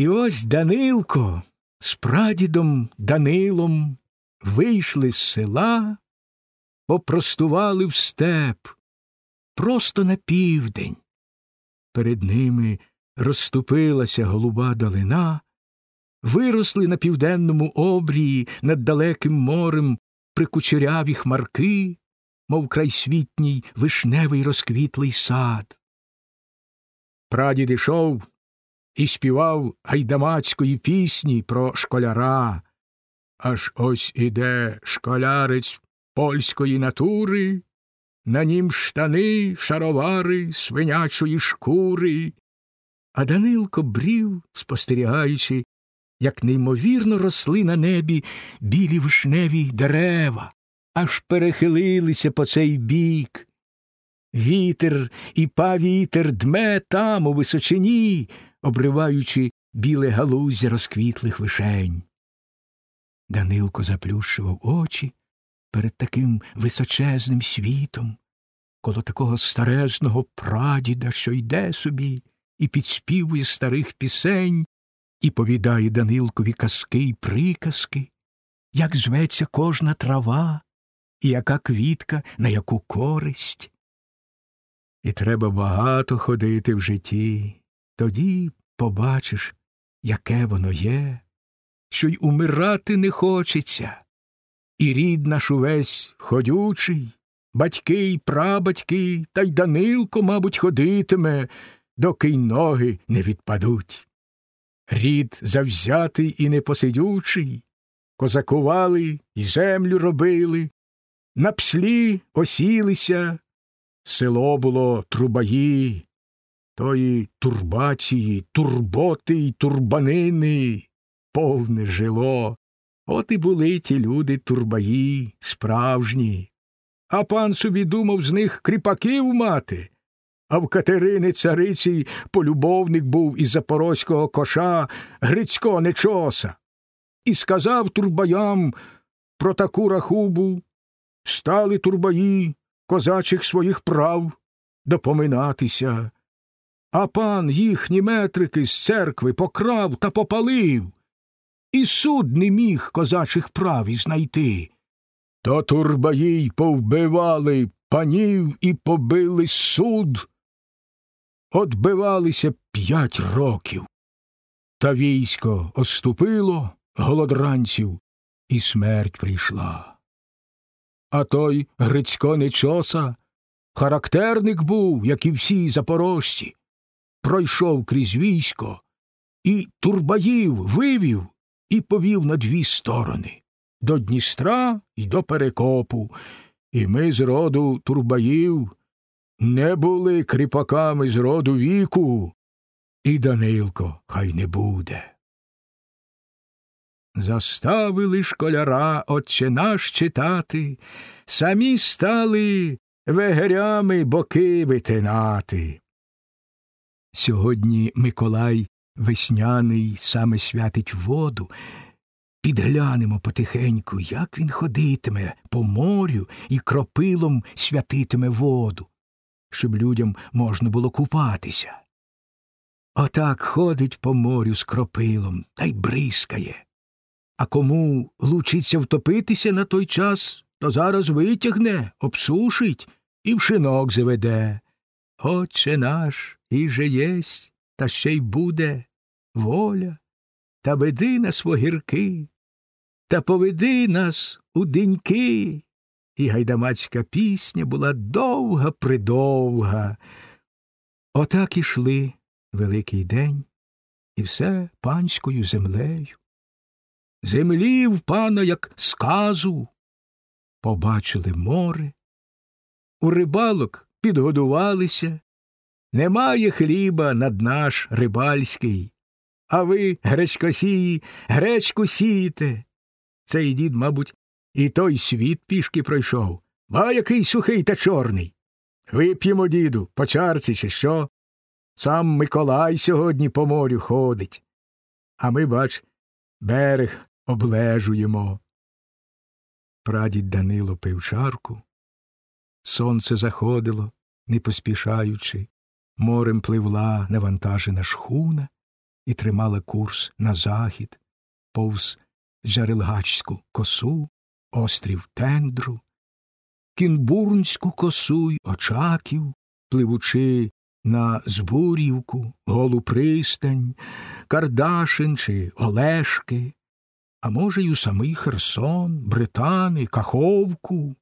І ось Данилко з прадідом Данилом вийшли з села, попростували в степ просто на південь. Перед ними розступилася голуба долина, виросли на південному обрії над далеким морем прикучеряві хмарки, мов крайсвітній вишневий розквітлий сад. Прадід ішов і співав гайдамацької пісні про школяра. Аж ось іде школярець польської натури, на нім штани, шаровари, свинячої шкури. А Данилко брів, спостерігаючи, як неймовірно росли на небі білі вишневі дерева, аж перехилилися по цей бік. Вітер і павітер дме там, у височині, обриваючи біле галуздя розквітлих вишень. Данилко заплющував очі перед таким височезним світом, коло такого старезного прадіда, що йде собі і підспівує старих пісень, і повідає Данилкові казки й приказки, як зветься кожна трава, і яка квітка на яку користь. І треба багато ходити в житті, тоді побачиш, яке воно є, що й умирати не хочеться, і рід наш увесь ходючий, батьки й прабатьки, та й Данилко, мабуть, ходитиме, доки й ноги не відпадуть. Рід завзятий і непосидючий, козакували й землю робили, на пслі осілися, село було трубаї, тої турбації, турботи й турбанини, повне жило. От і були ті люди турбаї, справжні. А пан собі думав з них кріпаків мати. А в Катерини цариці полюбовник був із запорозького коша Грицько нечоса. І сказав турбаям про таку рахубу стали турбаї козачих своїх прав допоминатися. А пан їхні метрики з церкви покрав та попалив, і суд не міг козачих прав і знайти. То турбаї й повбивали панів і побили суд. Отбивалися п'ять років. Та військо оступило голодранців, і смерть прийшла. А той Грицько Нечоса характерник був, як і всі запорожці, пройшов крізь військо і турбаїв вивів і повів на дві сторони до Дністра і до Перекопу, і ми з роду турбаїв не були кріпаками з роду віку, і Данилко хай не буде. Заставили школяра отче наш читати, самі стали вегерями боки витинати. Сьогодні Миколай весняний саме святить воду. Підглянемо потихеньку, як він ходитиме по морю і кропилом святитиме воду, щоб людям можна було купатися. Отак ходить по морю з кропилом та й бризкає. А кому лучиться втопитися на той час, то зараз витягне, обсушить і в шинок заведе. Отче наш іже єсть, та ще й буде воля, та веди нас вогірки, та поведи нас у деньки. І гайдамацька пісня була довга придовга. Отак ішли великий день, і все панською землею. Землі в пана, як сказу, побачили море, у рибалок підгодувалися, немає хліба над наш рибальський, а ви, гречкосії, гречку сієте. Цей дід, мабуть, і той світ пішки пройшов, а який сухий та чорний. Вип'ємо, діду, по чарці, чи що? Сам Миколай сьогодні по морю ходить. А ми, бач, берег облежуємо. Прадід Данило пив чарку. Сонце заходило, не поспішаючи, морем пливла навантажена шхуна, і тримала курс на захід, повз Джерелгачську косу, острів Тендру, Кінбурнську косу й Очаків, пливучи на Збурівку, Голу пристань, Кардашин чи Олешки, а може, й у самий Херсон, Британи, Каховку,